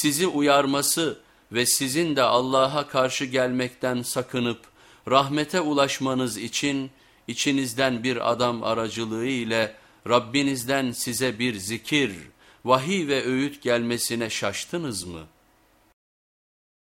sizi uyarması ve sizin de Allah'a karşı gelmekten sakınıp rahmete ulaşmanız için içinizden bir adam aracılığı ile Rabbinizden size bir zikir, vahiy ve öğüt gelmesine şaştınız mı?''